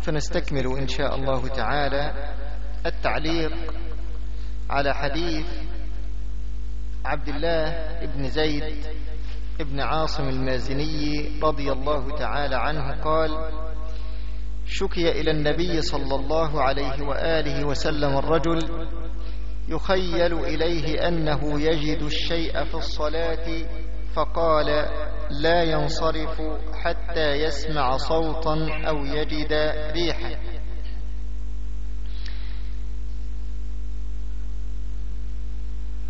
فنستكمل إن شاء الله تعالى التعليق على حديث عبد الله بن زيد ابن عاصم المازني رضي الله تعالى عنه قال شكي إلى النبي صلى الله عليه وآله وسلم الرجل يخيل إليه أنه يجد الشيء في الصلاة فقال لا ينصرف حتى يسمع صوتا أو يجد ريحا.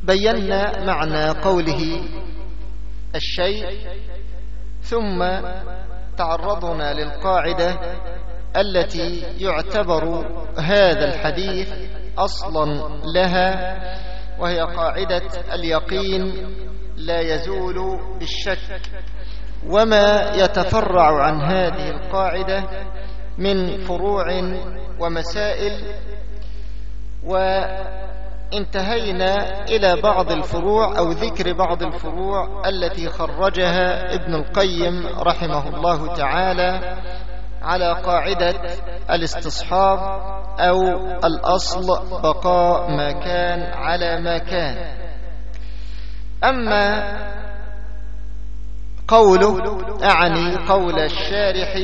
بينا معنى قوله الشيء ثم تعرضنا للقاعدة التي يعتبر هذا الحديث أصلا لها وهي قاعدة اليقين لا يزول بالشك وما يتفرع عن هذه القاعدة من فروع ومسائل. وانتهينا إلى بعض الفروع أو ذكر بعض الفروع التي خرجها ابن القيم رحمه الله تعالى على قاعدة الاستصحاب أو الأصل بقاء ما كان على ما كان. أما قوله أعني قول الشارح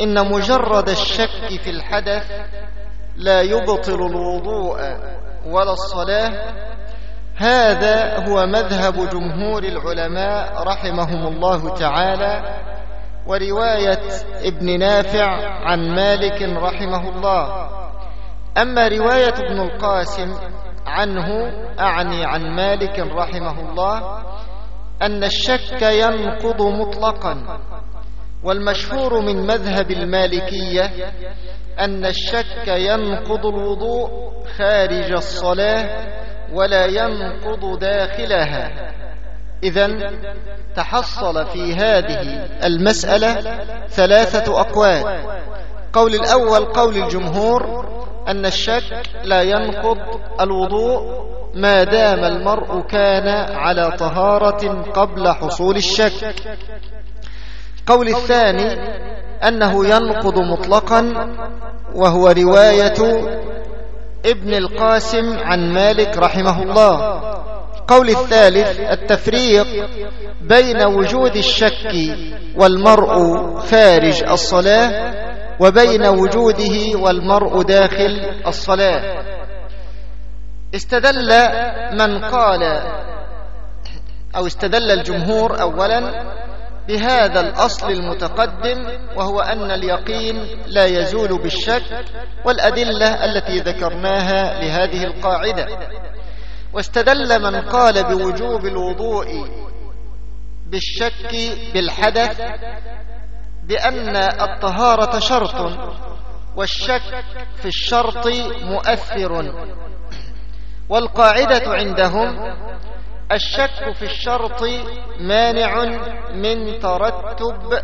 إن مجرد الشك في الحدث لا يبطل الوضوء ولا الصلاة. هذا هو مذهب جمهور العلماء رحمهم الله تعالى ورواية ابن نافع عن مالك رحمه الله. أما رواية ابن القاسم عنه أعني عن مالك رحمه الله أن الشك ينقض مطلقا. والمشهور من مذهب المالكية أن الشك ينقض الوضوء خارج الصلاة ولا ينقض داخلها. إذا تحصل في هذه المسألة ثلاثة أقوال. قول الأول قول الجمهور أن الشك لا ينقض الوضوء ما دام المرء كان على طهارة قبل حصول الشك. قول الثاني أنه ينقض مطلقا وهو رواية ابن القاسم عن مالك رحمه الله. قول الثالث التفريق بين وجود الشك والمرء خارج الصلاة وبين وجوده والمرء داخل الصلاة. استدل من قال أو استدل الجمهور أولا بهذا الأصل المتقدم وهو أن اليقين لا يزول بالشك والأدلة التي ذكرناها لهذه القاعدة. واستدل من قال بوجوب الوضوء بالشك بالحدث بأن الطهارة شرط والشك في الشرط مؤثر. والقاعدة عندهم الشك في الشرط مانع من ترتب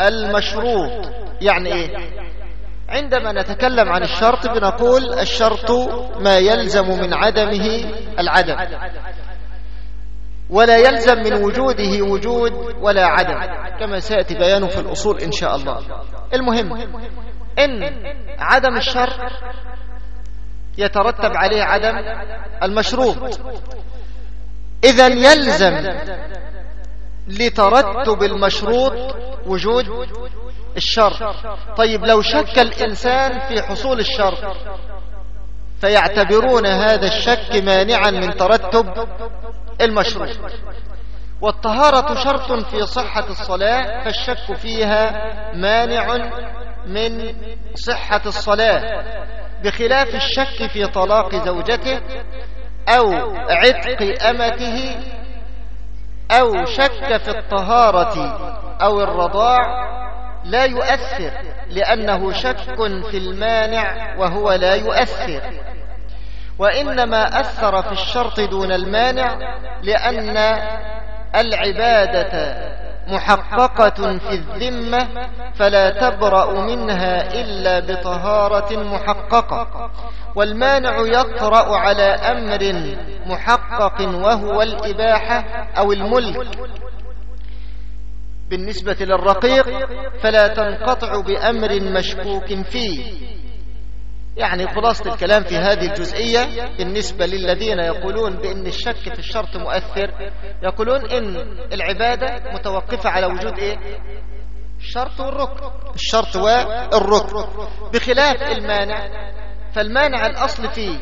المشروط. يعني إيه؟ عندما نتكلم عن الشرط بنقول الشرط ما يلزم من عدمه العدم. ولا يلزم من وجوده وجود ولا عدم كما سيأتي بيانه في الأصول إن شاء الله. المهم إن عدم الشرط يترتب عليه عدم المشروط. إذا يلزم لترتب المشروط وجود الشرط طيب لو شك الإنسان في حصول الشرط فيعتبرون هذا الشك مانعا من ترتب المشروط والطهارة شرط في صحة الصلاة فالشك فيها مانع من صحة الصلاة. بخلاف الشك في طلاق زوجته أو عتق أمته أو شك في الطهارة أو الرضاع لا يؤثر لأنه شك في المانع وهو لا يؤثر. وإنما أثر في الشرط دون المانع لأن العبادة محققة في الذمة فلا تبرأ منها إلا بطهارة محققة والمانع يطرأ على أمر محقق وهو الإباحة أو الملك. بالنسبة للرقيق فلا تنقطع بأمر مشكوك فيه. يعني خلاصة الكلام في هذه الجزئية بالنسبة للذين يقولون بأن الشك في الشرط مؤثر. يقولون إن العبادة متوقفة على وجود إيه؟ الشرط والركن. الشرط والركن. بخلاف المانع. فالمانع الأصل فيه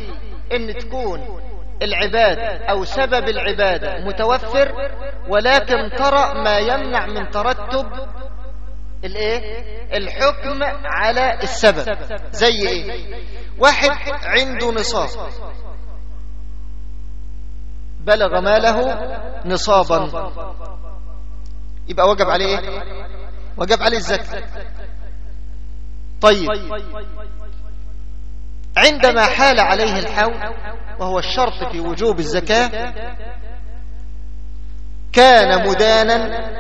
إن تكون العبادة أو سبب العبادة متوفر ولكن ترى ما يمنع من ترتب الايه؟ الحكم على السبب. زي إيه؟ واحد عنده نصاب. بلغ ماله نصابا. يبقى وجب عليه إيه؟ وجب عليه الزكاة. طيب. عندما حال عليه الحول وهو الشرط في وجوب الزكاة كان مدانا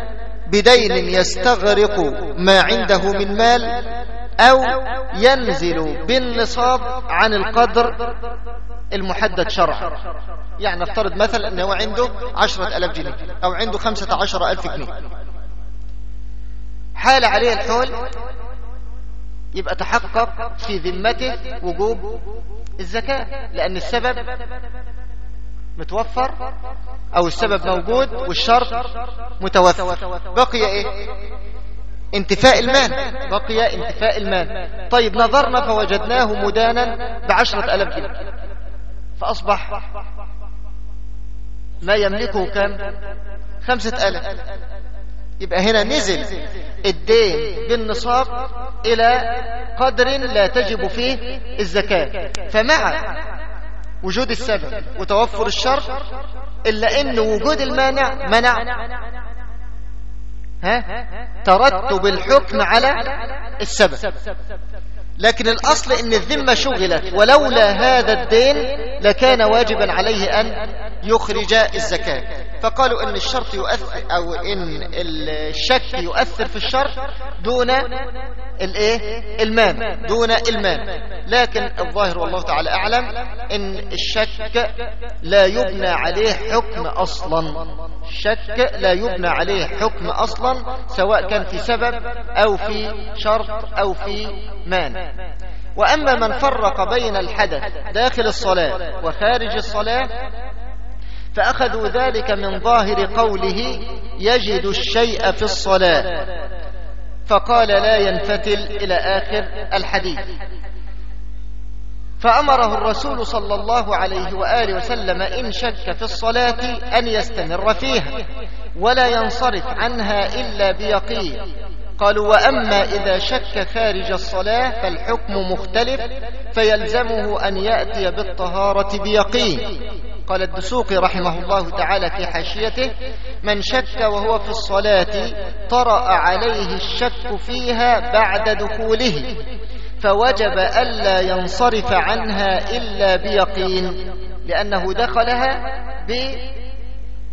بدين يستغرق ما عنده من مال أو ينزل بالنصاب عن القدر المحدد شرعا. يعني نفترض مثلا أنه عنده عشرة ألاف جنيه أو عنده خمسة عشر ألف جنيه. حال عليه الحول يبقى تحقق في ذمته وجوب الزكاة لأن السبب متوفر أو السبب موجود والشرط متوفر. بقي إيه؟ انتفاء المال. بقي انتفاء المال. طيب نظرنا فوجدناه مدانا بعشرة ألف جنيه. فأصبح ما يملكه كم خمسة ألف يبقى هنا نزل الدين بالنصاب إلى قدر لا تجب فيه الزكاة. فمع وجود السبب وتوفر الشرط إلا أن وجود المانع منع. ها؟ ترتب الحكم على السبب. لكن الأصل أن الذمة شغلت ولولا هذا الدين لكان واجبا عليه أن يخرج الزكاة. فقالوا أن الشرط يؤثر أو أن الشك يؤثر في الشرط دون الإيه؟ المام دون المام. لكن الظاهر والله تعالى أعلم أن الشك لا يبنى عليه حكم أصلا. الشك لا يبنى عليه حكم أصلا سواء كان في سبب أو في شرط أو في مانع وأما من فرق بين الحدث داخل الصلاة وخارج الصلاة فأخذوا ذلك من ظاهر قوله يجد الشيء في الصلاة. فقال لا ينفتل إلى آخر الحديث. فأمره الرسول صلى الله عليه وآله وسلم إن شك في الصلاة أن يستمر فيها ولا ينصرف عنها إلا بيقين. قالوا وأما إذا شك خارج الصلاة فالحكم مختلف فيلزمه أن يأتي بالطهارة بيقين. قال الدسوقي رحمه الله تعالى في حاشيته من شك وهو في الصلاة طرأ عليه الشك فيها بعد دخوله فوجب ألا ينصرف عنها إلا بيقين لأنه دخلها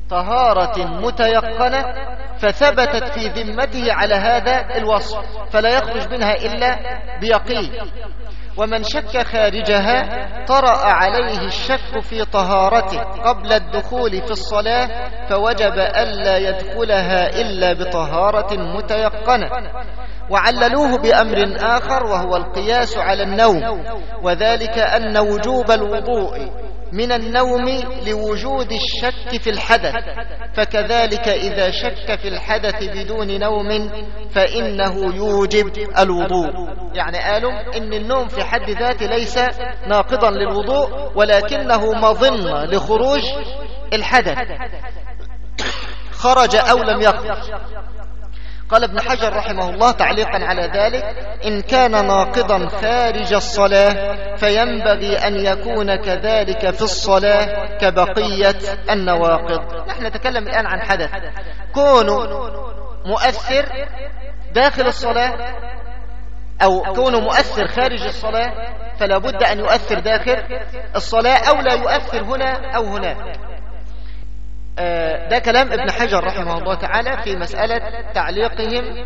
بطهارة متيقنة فثبتت في ذمته على هذا الوصف فلا يخرج منها إلا بيقين. ومن شك خارجها طرأ عليه الشك في طهارته قبل الدخول في الصلاة فوجب ألا يدخلها إلا بطهارة متيقنة. وعللوه بأمر آخر وهو القياس على النوم وذلك أن وجوب الوضوء من النوم لوجود الشك في الحدث فكذلك إذا شك في الحدث بدون نوم فإنه يوجب الوضوء. يعني قالوا إن النوم في حد ذاته ليس ناقضا للوضوء ولكنه مظنة لخروج الحدث. خرج أو لم يخرج. قال ابن حجر رحمه الله تعليقا على ذلك إن كان ناقضا خارج الصلاة فينبغي أن يكون كذلك في الصلاة كبقية النواقض. نحن نتكلم الآن عن حدث. كونه مؤثر داخل الصلاة أو كونه مؤثر خارج الصلاة فلا بد أن يؤثر داخل الصلاة أو لا يؤثر هنا أو هناك ده كلام ابن حجر رحمه الله تعالى في مسألة تعليقهم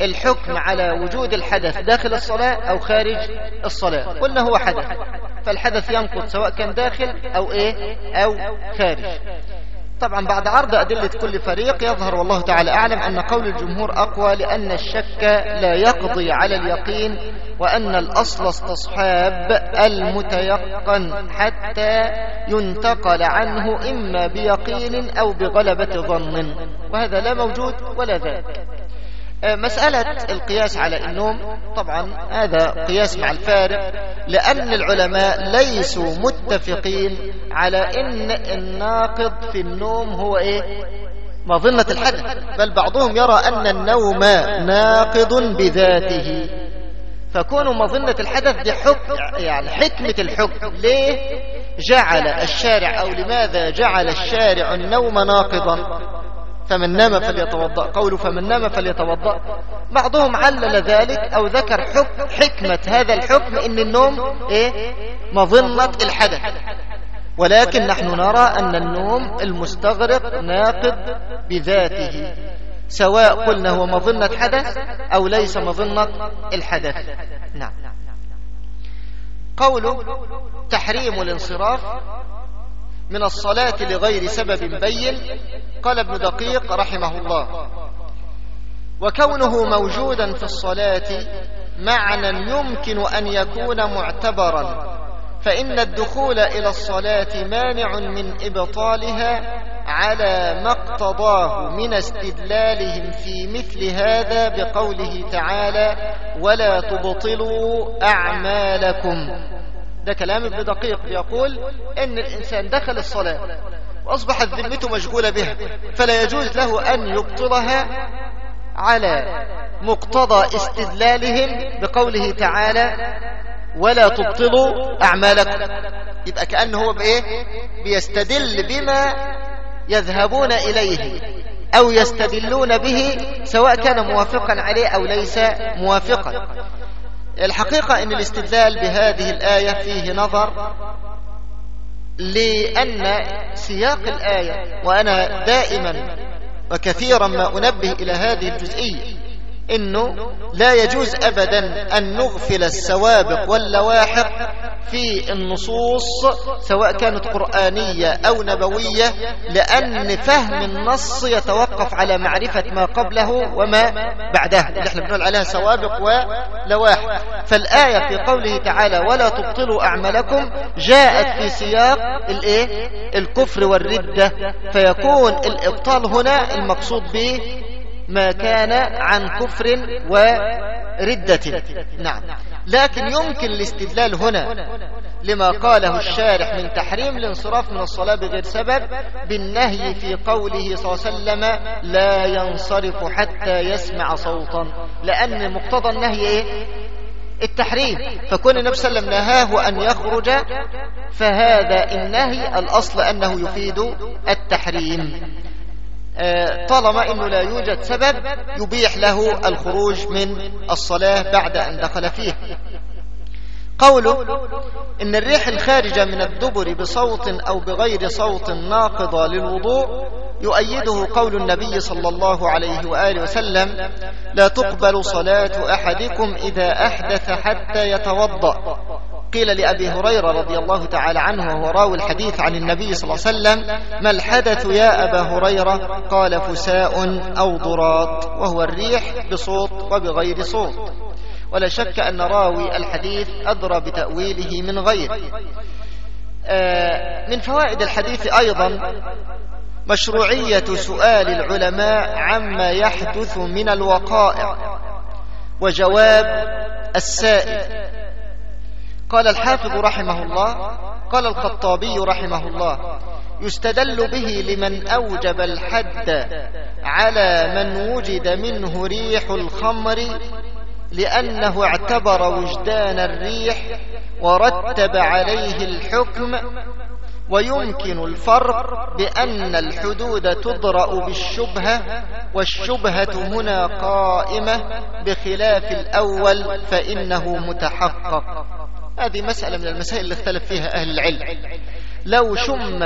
الحكم على وجود الحدث داخل الصلاة أو خارج الصلاة قلنا هو حدث فالحدث ينقض سواء كان داخل أو إيه؟ أو خارج. طبعا بعد عرض أدلة كل فريق يظهر والله تعالى أعلم أن قول الجمهور أقوى لأن الشك لا يقضي على اليقين وأن الأصل استصحاب المتيقن حتى ينتقل عنه إما بيقين أو بغلبة ظن وهذا لا موجود ولا ذاك. مسألة القياس على النوم طبعا هذا قياس مع الفارق لأن العلماء ليسوا متفقين على أن الناقض في النوم هو إيه؟ مظنة الحدث بل بعضهم يرى أن النوم ناقض بذاته. فكون مظنة الحدث دي حكم يعني حكمة الحكم ليه؟ جعل الشارع أو لماذا جعل الشارع النوم ناقضا؟ فمن نام فليتوضأ. قول فمن نام فليتوضأ. بعضهم علل ذلك أو ذكر حكم حكمة هذا الحكم إن النوم إيه؟ مظنة الحدث. ولكن نحن نرى أن النوم المستغرق ناقض بذاته. سواء قلنا هو مظنة حدث أو ليس مظنة الحدث. نعم. قوله تحريم الانصراف من الصلاة لغير سبب بين قال ابن دقيق رحمه الله. وكونه موجودا في الصلاة معنى يمكن أن يكون معتبرا فإن الدخول إلى الصلاة مانع من إبطالها على ما اقتضاه من استدلالهم في مثل هذا بقوله تعالى ولا تبطلوا أعمالكم ده كلام ابن دقيق بيقول إن الإنسان دخل الصلاة وأصبحت ذمته مشغولة بها فلا يجوز له أن يبطلها على مقتضى استدلالهم بقوله تعالى ولا تبطلوا أعمالكم. يبقى كأنه هو بإيه؟ بيستدل بما يذهبون إليه أو يستدلون به سواء كان موافقا عليه أو ليس موافقا. الحقيقة إن الاستدلال بهذه الآية فيه نظر لأن سياق الآية وأنا دائما وكثيرا ما أنبه إلى هذه الجزئية. إنه لا يجوز ابدا أن نغفل السوابق واللواحق في النصوص سواء كانت قرآنية أو نبوية لأن فهم النص يتوقف على معرفة ما قبله وما بعده. اللي إحنا بنقول عليها سوابق ولواحق فالآية في قوله تعالى ولا تبطلوا أعمالكم جاءت في سياق الإيه؟ الكفر والردة. فيكون الإبطال هنا المقصود به ما كان عن كفر وردة. نعم. لكن يمكن الاستدلال هنا لما قاله الشارح من تحريم الانصراف من الصلاة بغير سبب بالنهي في قوله صلى الله عليه وسلم لا ينصرف حتى يسمع صوتا. لأن مقتضى النهي إيه؟ التحريم. فكون النبي صلى الله عليه وسلم نهاه أن يخرج فهذا النهي الأصل أنه يفيد التحريم. طالما أنه لا يوجد سبب يبيح له الخروج من الصلاة بعد أن دخل فيه. قوله إن الريح الخارجة من الدبر بصوت أو بغير صوت ناقضة للوضوء يؤيده قول النبي صلى الله عليه وآله وسلم لا تقبل صلاة أحدكم إذا أحدث حتى يتوضأ قيل لأبي هريرة رضي الله تعالى عنه وهو راوي الحديث عن النبي صلى الله عليه وسلم ما الحدث يا أبا هريرة؟ قال فساء أو ضراط. وهو الريح بصوت وبغير صوت. ولا شك أن راوي الحديث أدرى بتأويله من غير. من فوائد الحديث أيضا مشروعية سؤال العلماء عما يحدث من الوقائع وجواب السائل. قال الحافظ رحمه الله قال الخطابي رحمه الله يستدل به لمن أوجب الحد على من وجد منه ريح الخمر لأنه اعتبر وجدان الريح ورتب عليه الحكم ويمكن الفرق بأن الحدود تضرأ بالشبهة والشبهة هنا قائمة بخلاف الأول فإنه متحقق. هذه مسألة من المسائل اللي اختلف فيها أهل العلم. لو شم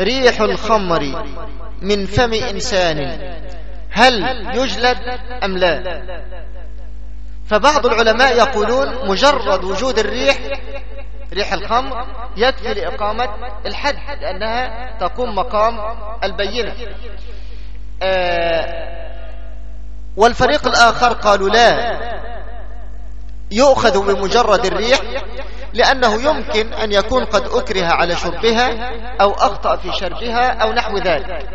ريح الخمر من فم إنسان هل يجلد أم لا؟ فبعض العلماء يقولون مجرد وجود الريح ريح الخمر يكفي لإقامة الحد لأنها تقوم مقام البينة. آه والفريق الآخر قالوا لا. يؤخذ بمجرد الريح لأنه يمكن أن يكون قد أكره على شربها أو أخطأ في شربها أو نحو ذلك.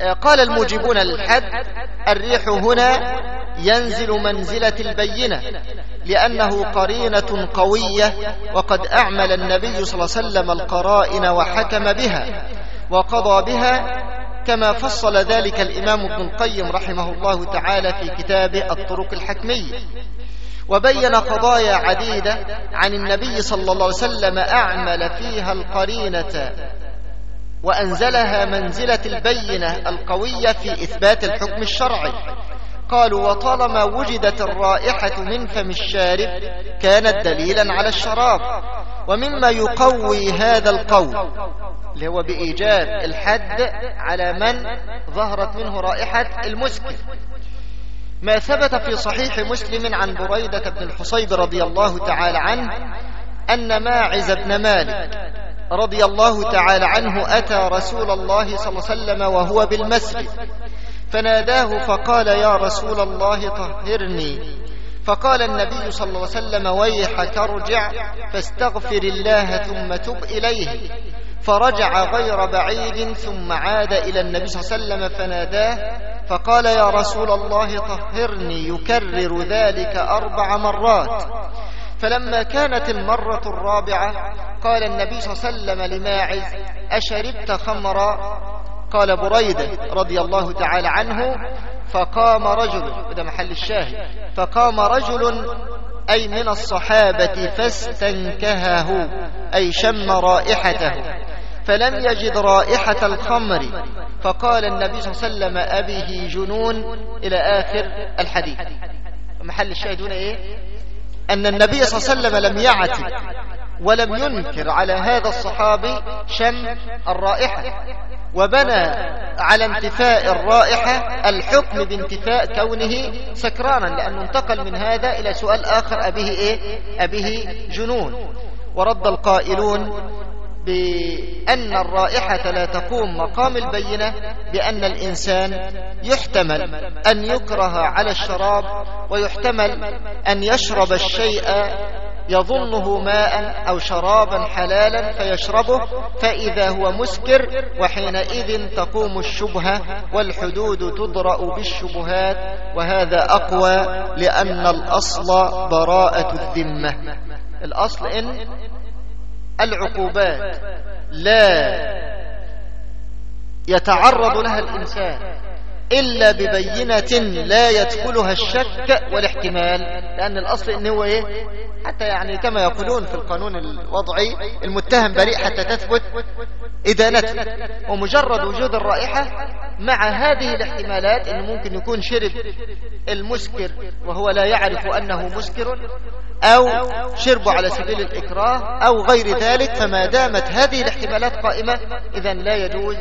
آه، قال الموجبون للحد الريح هنا ينزل منزلة البينة لأنه قرينة قوية وقد أعمل النبي صلى الله عليه وسلم القرائن وحكم بها وقضى بها كما فصل ذلك الإمام ابن القيم رحمه الله تعالى في كتابه الطرق الحكمية. وبين قضايا عديدة عن النبي صلى الله عليه وسلم أعمل فيها القرينة وأنزلها منزلة البينة القوية في إثبات الحكم الشرعي. قالوا وطالما وجدت الرائحة من فم الشارب كانت دليلا على الشراب. ومما يقوي هذا القول اللي هو بإيجاب الحد على من ظهرت منه رائحة المسكر. ما ثبت في صحيح مسلم عن بريدة بن الحصيب رضي الله تعالى عنه أن ماعز بن مالك رضي الله تعالى عنه أتى رسول الله صلى الله عليه وسلم وهو بالمسجد. فناداه فقال يا رسول الله طهرني. فقال النبي صلى الله عليه وسلم ويحك ارجع فاستغفر الله ثم تب إليه. فرجع غير بعيد ثم عاد إلى النبي صلى الله عليه وسلم فناداه فقال يا رسول الله طهرني يكرر ذلك أربع مرات. فلما كانت المرة الرابعة قال النبي صلى الله عليه وسلم لماعز أشربت خمرا؟ قال بريدة رضي الله تعالى عنه فقام رجل وده محل الشاهد فقام رجل أي من الصحابة فاستنكهه أي شم رائحته. فلم يجد رائحة الخمر. فقال النبي صلى الله عليه وسلم أبيه جنون إلى آخر الحديث. محل الشاهد هنا إيه؟ أن النبي صلى الله عليه وسلم لم يعتب ولم ينكر على هذا الصحابي شم الرائحة. وبنى على انتفاء الرائحة الحكم بانتفاء كونه سكرانا لأنه انتقل من هذا إلى سؤال آخر أبيه إيه؟ أبيه جنون. ورد القائلون بأن الرائحة لا تقوم مقام البينة بأن الإنسان يحتمل أن يكره على الشراب ويحتمل أن يشرب الشيء يظنه ماء أو شرابا حلالا فيشربه فإذا هو مسكر وحينئذ تقوم الشبهة والحدود تضرأ بالشبهات وهذا أقوى لأن الأصل براءة الذمة. الأصل إن العقوبات. لا. يتعرض لها الإنسان. إلا ببينة لا يدخلها الشك والاحتمال لأن الأصل إن هو إيه؟ حتى يعني كما يقولون في القانون الوضعي المتهم بريء حتى تثبت إدانته. ومجرد وجود الرائحة مع هذه الاحتمالات أنه ممكن يكون شرب المسكر وهو لا يعرف أنه مسكر أو شربه على سبيل الإكراه أو غير ذلك فما دامت هذه الاحتمالات قائمة إذا لا يجوز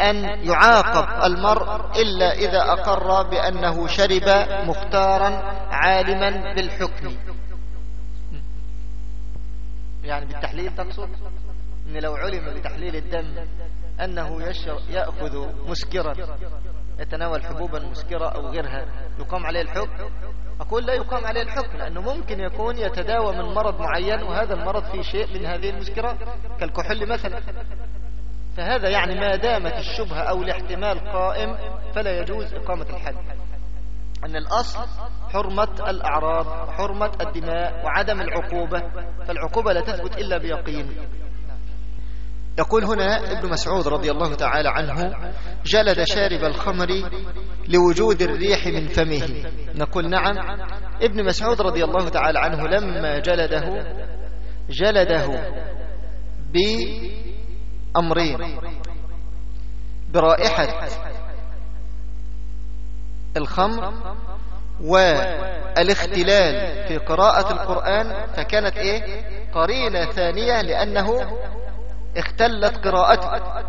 أن يعاقب المرء إلا إذا أقر بأنه شرب مختارا عالما بالحكم. يعني بالتحليل تقصد؟ أن لو علم بتحليل الدم أنه يأخذ مسكرا يتناول حبوبا مسكرة أو غيرها يقام عليه الحكم؟ أقول لا يقام عليه الحكم لأنه ممكن يكون يتداوى من مرض معين وهذا المرض فيه شيء من هذه المسكرات كالكحول مثلا. فهذا يعني ما دامت الشبهة أو الاحتمال قائم فلا يجوز إقامة الحد. أن الأصل حرمة الأعراض حرمة الدماء وعدم العقوبة فالعقوبة لا تثبت إلا بيقين. يقول هنا ابن مسعود رضي الله تعالى عنه جلد شارب الخمر لوجود الريح من فمه. نقول نعم ابن مسعود رضي الله تعالى عنه لما جلده جلده بأمرين برائحة الخمر والاختلال في قراءة القرآن فكانت إيه؟ قرينة ثانية لأنه اختلت قراءته.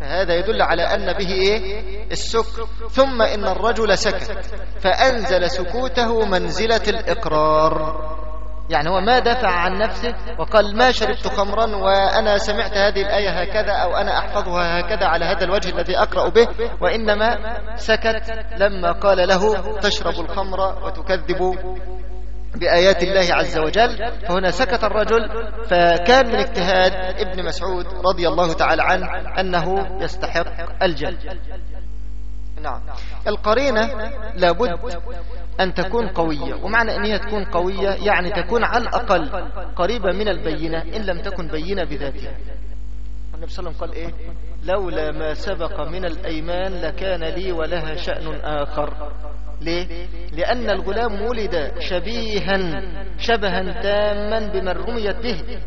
فهذا يدل على أن به إيه؟ السكر. ثم إن الرجل سكت فأنزل سكوته منزلة الإقرار. يعني هو ما دافع عن نفسه وقال ما شربت خمرا وأنا سمعت هذه الآية هكذا أو أنا أحفظها هكذا على هذا الوجه الذي أقرأ به وإنما سكت لما قال له تشرب الخمر وتكذب بآيات الله عز وجل. فهنا سكت الرجل فكان من اجتهاد ابن مسعود رضي الله تعالى عنه أنه يستحق الجلد نعم. القرينة لابد أن تكون قوية ومعنى أن هي تكون قوية يعني تكون على الأقل قريبة من البينة إن لم تكن بينة بذاتها. النبي صلى الله عليه وسلم قال إيه؟ لولا ما سبق من الأيمان لكان لي ولها شأن آخر. ليه؟ لأن الغلام ولد شبيها شبها تاما بمن رميت به.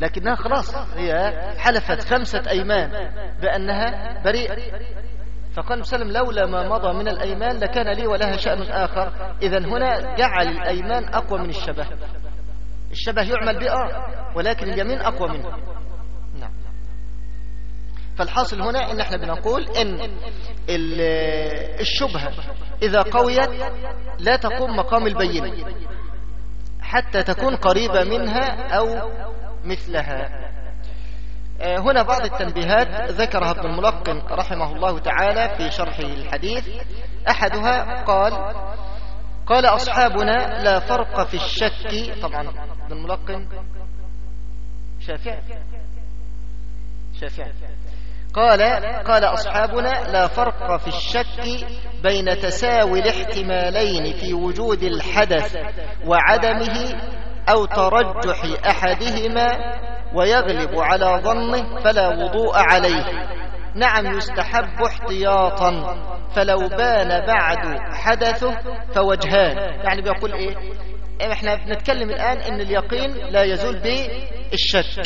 لكنها خلاص هي حلفت خمسة أيمان بأنها بريئة. فقال وسلم لولا ما مضى من الأيمان لكان لي ولها شأن آخر. إذا هنا جعل الأيمان أقوى من الشبه. الشبه يعمل بآه ولكن اليمين أقوى منه. نعم. فالحاصل هنا إن إحنا بنقول إن الشبهة إذا قويت لا تقوم مقام البينة حتى تكون قريبة منها أو مثلها. هنا بعض التنبيهات ذكرها ابن الملقن رحمه الله تعالى في شرح الحديث. أحدها قال قال أصحابنا لا فرق في الشك. طبعا ابن الملقن. شافعي شافعي قال قال أصحابنا لا فرق في الشك بين تساوي الاحتمالين في وجود الحدث وعدمه أو ترجح أحدهما ويغلب على ظنه فلا وضوء عليه. نعم يستحب احتياطا فلو بان بعد حدثه فوجهان. يعني بيقول إيه؟ إحنا بنتكلم الآن إن اليقين لا يزول بالشك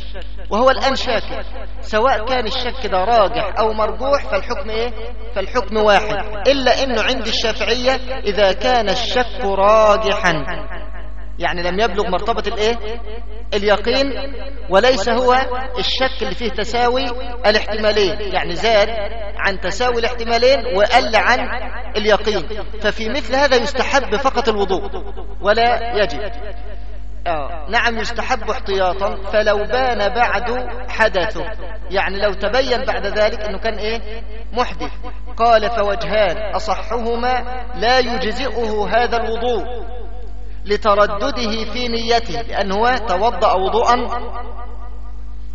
وهو الآن شاك سواء كان الشك ده راجح أو مرجوح فالحكم إيه؟ فالحكم واحد. إلا إنه عند الشافعية إذا كان الشك راجحا. يعني لم يبلغ مرتبة الإيه؟ اليقين وليس هو الشك اللي فيه تساوي الاحتمالين. يعني زاد عن تساوي الاحتمالين وقل عن اليقين. ففي مثل هذا يستحب فقط الوضوء. ولا يجب. آه. نعم يستحب احتياطا. فلو بان بعد حدثه. يعني لو تبين بعد ذلك إنه كان إيه؟ محدث. قال فوجهان أصحهما لا يجزئه هذا الوضوء. لتردده في نيته لأنه توضأ وضوءا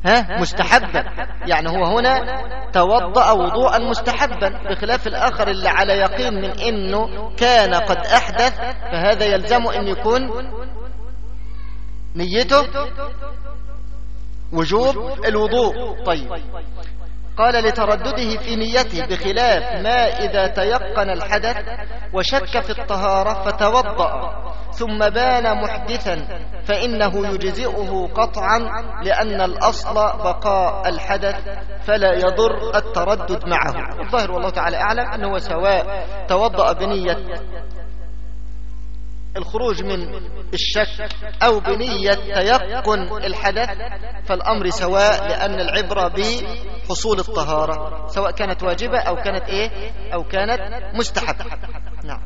ها مستحبا. يعني هو هنا توضأ وضوءا مستحبا بخلاف الآخر اللي على يقين من إنه كان قد أحدث فهذا يلزم أن يكون نيته وجوب الوضوء. طيب. قال لتردده في نيته بخلاف ما إذا تيقن الحدث وشك في الطهارة فتوضأ ثم بان محدثا فإنه يجزئه قطعا لأن الأصل بقاء الحدث فلا يضر التردد معه. الظاهر والله تعالى أعلم أنه سواء توضأ بنية الخروج من الشك أو بنية تيقن الحدث فالأمر سواء لأن العبرة بحصول الطهارة سواء كانت واجبة أو كانت إيه؟ أو كانت مستحبة. نعم.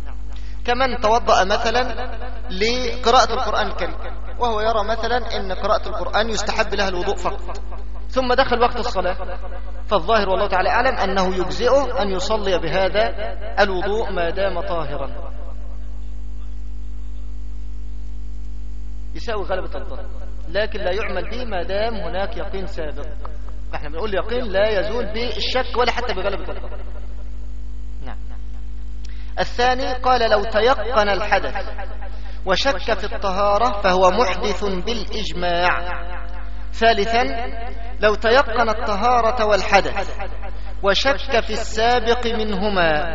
كمن توضأ مثلا لقراءة القرآن الكريم وهو يرى مثلا أن قراءة القرآن يستحب لها الوضوء فقط. ثم دخل وقت الصلاة فالظاهر والله تعالى أعلم أنه يجزئه أن يصلي بهذا الوضوء ما دام طاهرا. يساوي غلبة الظن لكن لا يعمل به ما دام هناك يقين سابق. إحنا بنقول يقين لا يزول بالشك ولا حتى بغلبة الظن نعم. الثاني قال لو تيقن الحدث وشك في الطهارة فهو محدث بالإجماع. ثالثا لو تيقن الطهارة والحدث وشك في السابق منهما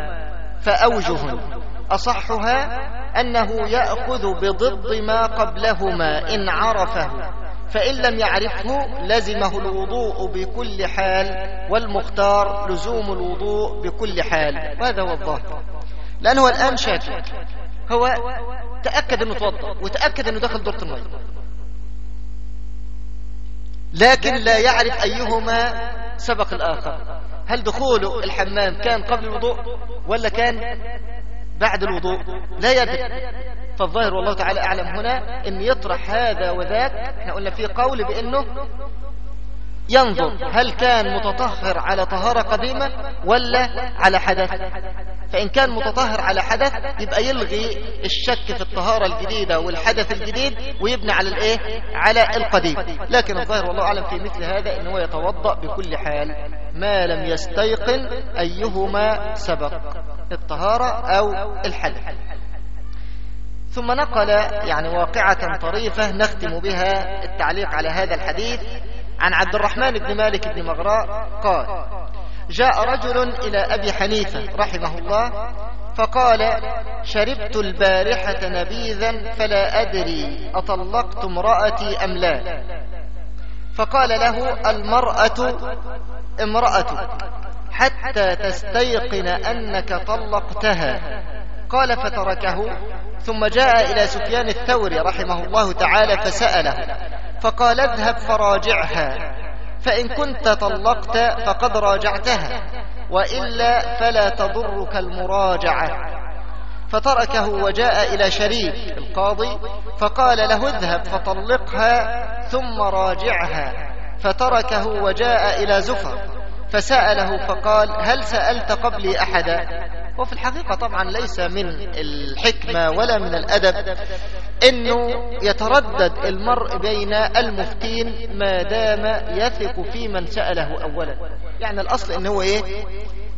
فأوجه. أصحها أنه يأخذ بضد ما قبلهما إن عرفه فإن لم يعرفه لزمه الوضوء بكل حال والمختار لزوم الوضوء بكل حال. وهذا هو الظاهر. لأنه الآن شاكك هو تأكد أنه توضأ وتأكد أنه دخل دورة المية لكن لا يعرف أيهما سبق الآخر. هل دخوله الحمام كان قبل الوضوء ولا كان بعد الوضوء. لا يدري. فالظاهر والله تعالى أعلم هنا أن يطرح هذا وذاك. إحنا قلنا في قول بأنه ينظر هل كان متطهر على طهارة قديمة ولا على حدث. فإن كان متطهر على حدث يبقى يلغي الشك في الطهارة الجديدة والحدث الجديد ويبني على الإيه؟ على القديم. لكن الظاهر والله أعلم في مثل هذا أنه يتوضأ بكل حال. ما لم يستيقن أيهما سبق. الطهارة أو الحدث ثم نقل يعني واقعة طريفة نختم بها التعليق على هذا الحديث عن عبد الرحمن بن مالك بن مغراء قال جاء رجل إلى أبي حنيفة رحمه الله فقال شربت البارحة نبيذا فلا أدري أطلقت امرأتي أم لا. فقال له المرأة امرأة حتى تستيقن أنك طلقتها. قال فتركه. ثم جاء إلى سفيان الثوري رحمه الله تعالى فسأله. فقال اذهب فراجعها. فإن كنت طلقت فقد راجعتها. وإلا فلا تضرك المراجعة. فتركه وجاء إلى شريك القاضي فقال له اذهب فطلقها ثم راجعها. فتركه وجاء إلى زفر. فسأله فقال هل سألت قبلي أحدا؟ وفي الحقيقة طبعا ليس من الحكمة ولا من الأدب إنه يتردد المرء بين المفتين ما دام يثق في من سأله اولا. يعني الأصل إنه هو إيه؟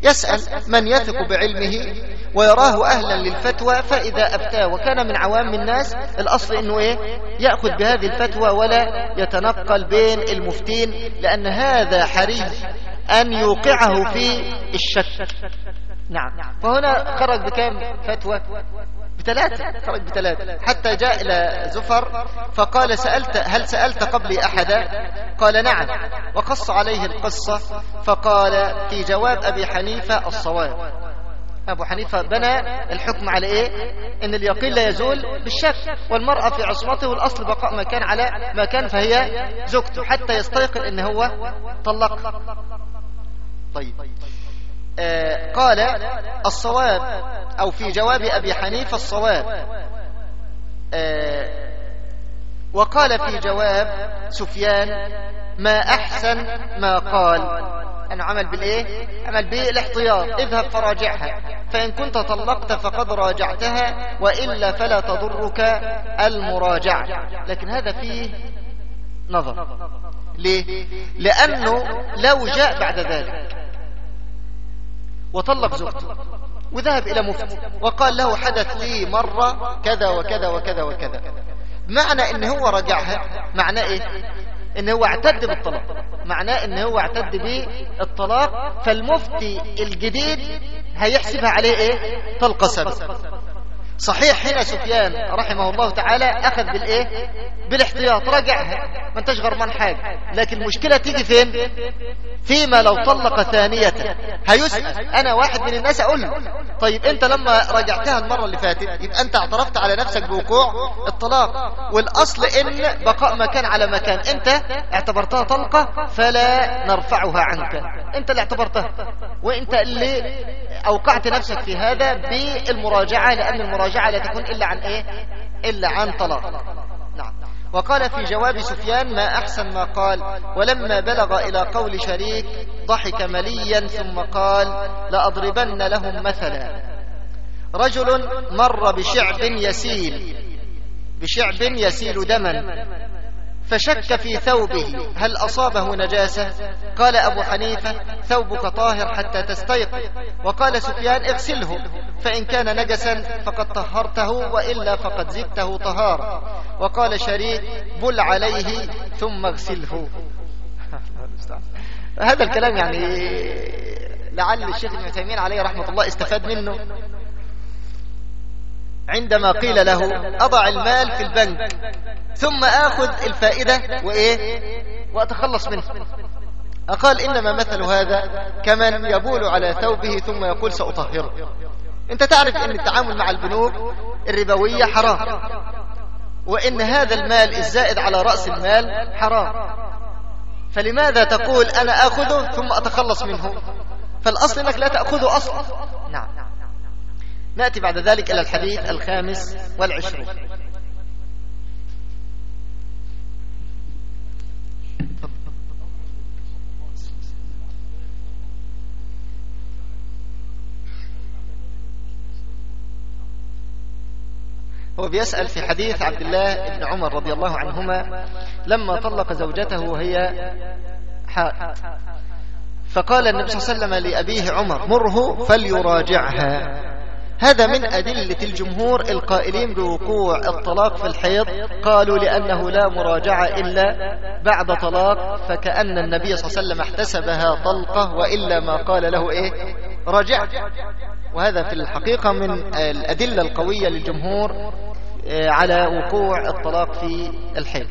يسأل من يثق بعلمه ويراه أهلا للفتوى فإذا أفتاه وكان من عوام الناس الأصل أنه إيه؟ يأخذ بهذه الفتوى ولا يتنقل بين المفتين لأن هذا حري أن يوقعه في الشك. نعم. فهنا خرج بكام فتوى؟ بثلاثة. خرج بثلاثة. حتى جاء إلى زفر فقال سألت هل سألت قبلي أحدا؟ قال نعم. وقص عليه القصة فقال في جواب أبي حنيفة الصواب. أبو حنيفة بنى الحكم على إيه؟ إن اليقين لا يزول بالشك والمرأة في عصمته والأصل بقاء ما كان على ما كان فهي زوجته حتى يستيقن إن هو طلق. طيب. آه قال الصواب أو في جواب أبي حنيفة الصواب. آه وقال في جواب سفيان ما أحسن ما قال. أنا عمل بالإيه؟ عمل بالإحتياط. اذهب فراجعها. فإن كنت طلقت فقد راجعتها وإلا فلا تضرك المراجعة. لكن هذا فيه نظر. ليه؟ لأنه لو جاء بعد ذلك. وطلق زوجته. وذهب إلى مفتي وقال له حدث لي مرة كذا وكذا وكذا وكذا. معنى إن هو رجعها معناه إيه؟ إن هو اعتد بالطلاق. معناه إن هو اعتد بالطلاق فالمفتي الجديد هيحسبها عليه إيه؟ طلقة سبب. صحيح هنا سفيان رحمه الله تعالى أخذ بالإيه؟ بالاحتياط رجعها ما انتش غرمان حاجة. لكن المشكلة تيجي فين؟ فيما لو طلق ثانية. هيسأل. أنا واحد من الناس أقول طيب أنت لما رجعتها المرة اللي فاتت يبقى أنت اعترفت على نفسك بوقوع الطلاق. والأصل إن بقاء مكان على مكان. أنت اعتبرتها طلقة فلا نرفعها عنك. أنت اللي اعتبرتها. وأنت اللي أوقعت نفسك في هذا بالمراجعة لأن المراجعة لا تكون إلا عن إيه؟ إلا عن طلاق. نعم. وقال في جواب سفيان ما أحسن ما قال ولما بلغ إلى قول شريك ضحك مليا ثم قال لأضربن لهم مثلا. رجل مر بشعب يسيل بشعب يسيل دما. فشك في ثوبه. هل أصابه نجاسة؟ قال أبو حنيفة ثوبك طاهر حتى تستيقظ. وقال سفيان اغسله. فإن كان نجسا فقد طهرته وإلا فقد زدته طهارا وقال شريك بل عليه ثم اغسله. هذا الكلام يعني لعل الشيخ ابن عليه رحمة الله استفاد منه. عندما قيل له أضع المال في البنك ثم آخذ الفائدة وإيه؟ وأتخلص منها أقال إنما مثل هذا كمن يبول على ثوبه ثم يقول سأطهره. أنت تعرف أن التعامل مع البنوك الربوية حرام وإن هذا المال الزائد على رأس المال حرام. فلماذا تقول أنا أخذه ثم أتخلص منه؟ فالأصل أنك لا تأخذه أصلا. نعم. نأتي بعد ذلك إلى الحديث الخامس والعشرون هو بيسأل في حديث عبد الله بن عمر رضي الله عنهما لما طلق زوجته وهي حائط فقال النبي صلى الله عليه وسلم لأبيه عمر مره فليراجعها. هذا من أدلة الجمهور القائلين بوقوع الطلاق في الحيض. قالوا لأنه لا مراجعة إلا بعد طلاق. فكأن النبي صلى الله عليه وسلم احتسبها طلقة وإلا ما قال له إيه؟ رجع وهذا في الحقيقة من الأدلة القوية للجمهور آه، على وقوع الطلاق في الحيض.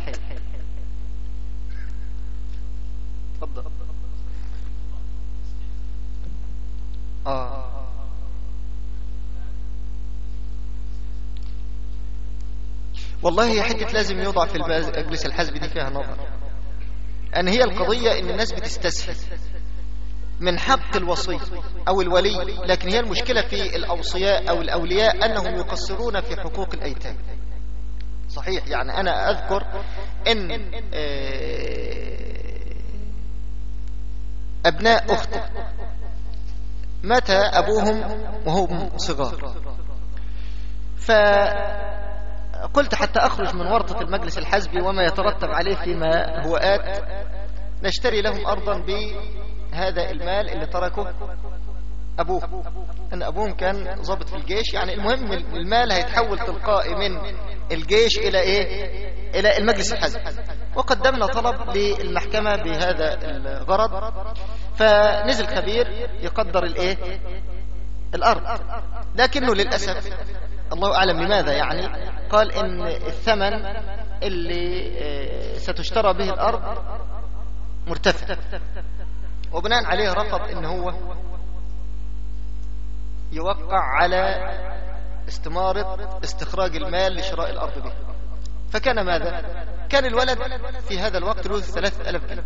آه. والله هي حتة لازم يوضع في المجلس الحزب دي فيها نظر. أن هي القضية أن الناس بتستسهل من حق الوصي أو الولي لكن هي المشكلة في الأوصياء أو الأولياء أنهم يقصرون في حقوق الأيتام. صحيح يعني أنا أذكر أن آه، أبناء أخت مات أبوهم وهم صغار. فقلت حتى أخرج من ورطة المجلس الحزبي وما يترتب عليه فيما هو آت. نشتري لهم أرضا بهذا المال اللي تركه أبوه. أن أبوهم كان ضابط في الجيش. يعني المهم المال هيتحول تلقائي من الجيش إلى إيه؟ إلى المجلس الحزبي. وقدمنا طلب للمحكمة بهذا الغرض. فنزل خبير يقدر الإيه؟ الأرض. لكنه للأسف الله أعلم لماذا يعني؟ قال إن الثمن اللي آه، ستشترى به الأرض مرتفع. وبناء عليه رفض إن هو يوقع على استمارة استخراج المال لشراء الأرض به. فكان ماذا؟ كان الولد في هذا الوقت له ثلاثة ألف جنيه.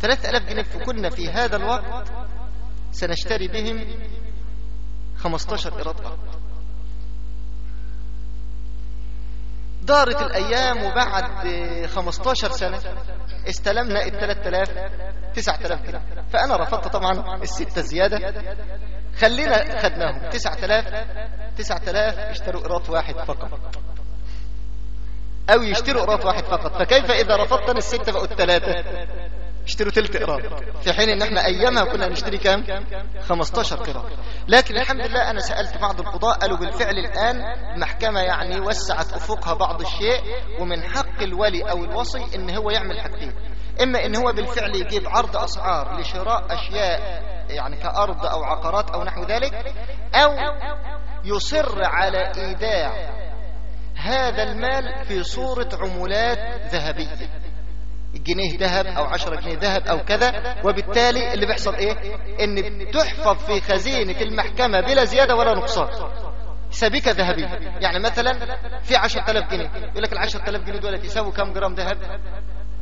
ثلاثة ألاف جنيه فكنا في هذا الوقت سنشتري بهم خمستاشر إيراد أرض. دارت الأيام وبعد خمستاشر سنة استلمنا ألاف تسعة ألاف جنيه. فأنا رفضت طبعا الستة زيادة. خلينا خدناهم. تسعة ألاف تسعة ألاف اشتروا إيراد واحد فقط. أو يشتروا إيراد واحد فقط. فكيف إذا رفضتني الستة بقوا الثلاثة اشتروا تلت قراب في حين إن إحنا أيامها كنا نشتري كام؟ 15 قراب لكن الحمد لله أنا سألت بعض القضاء قالوا بالفعل الآن المحكمة يعني وسعت أفقها بعض الشيء ومن حق الولي أو الوصي إن هو يعمل حاجتين إما إن هو بالفعل يجيب عرض أسعار لشراء أشياء يعني كأرض أو عقارات أو نحو ذلك أو يصر على إيداع هذا المال في صورة عمولات ذهبية. جنيه ذهب أو عشرة جنيه ذهب أو كذا وبالتالي اللي بيحصل إيه؟ إن تحفظ في خزينة المحكمة بلا زيادة ولا نقصان. سبيكة ذهبية يعني مثلا في عشر تلاف جنيه يقول لك العشر تلاف جنيه دول يساووا كم جرام ذهب؟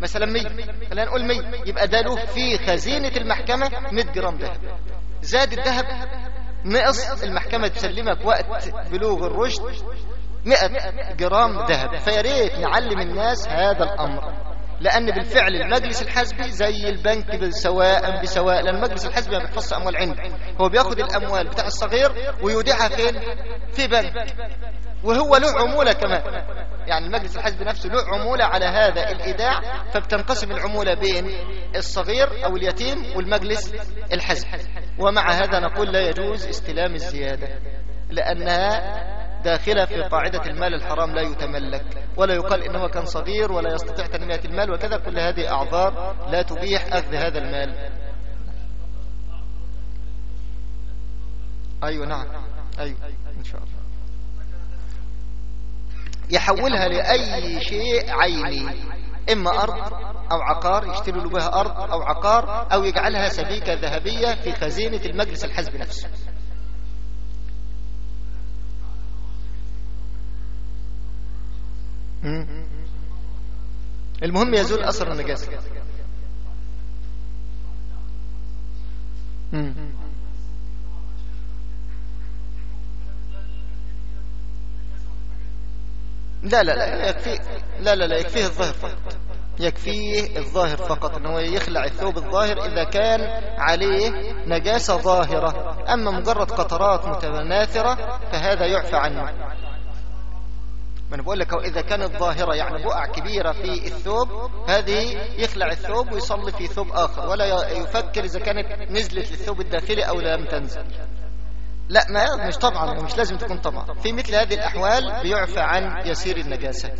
مثلا مية. خلينا نقول مية. يبقى ده له في خزينة المحكمة 100 جرام ذهب. زاد الذهب نقص المحكمة تسلمك وقت بلوغ الرشد 100 جرام ذهب. فيا ريت نعلم الناس هذا الأمر. لأن بالفعل المجلس الحزبي زي البنك سواء بسواء لأن المجلس الحزبي ما بيحفظش أموال عنده هو بياخد الأموال بتاع الصغير ويودعها فين؟ في بنك. وهو له عمولة كمان. يعني المجلس الحزبي نفسه له عمولة على هذا الإيداع فبتنقسم العمولة بين الصغير أو اليتيم والمجلس الحزبي ومع هذا نقول لا يجوز استلام الزيادة لأنها داخلة في قاعدة المال الحرام لا يتملك ولا يقال إنه كان صغير ولا يستطيع تنمية المال وكذا كل هذه أعذار لا تبيح أخذ هذا المال. أيوة نعم. أيوة إن شاء الله. يحولها لأي شيء عيني إما أرض أو عقار يشتري له بها أرض أو عقار أو يجعلها سبيكة ذهبية في خزينة المجلس الحزب نفسه. المهم يزول أثر النجاسة. لا لا لا يكفي لا لا لا يكفيه الظاهر فقط. يكفيه الظاهر فقط إنه يخلع الثوب الظاهر إذا كان عليه نجاسة ظاهرة. أما مجرد قطرات متناثرة فهذا يعفى عنه. ما أنا بقول لك إذا كانت ظاهرة يعني بقع كبيرة في الثوب هذه يخلع الثوب ويصلي في ثوب آخر. ولا يفكر إذا كانت نزلت للثوب الداخلي أو لم تنزل. لا ما مش طبعا مش لازم تكون طبعا. في مثل هذه الأحوال بيعفى عن يسير النجاسة.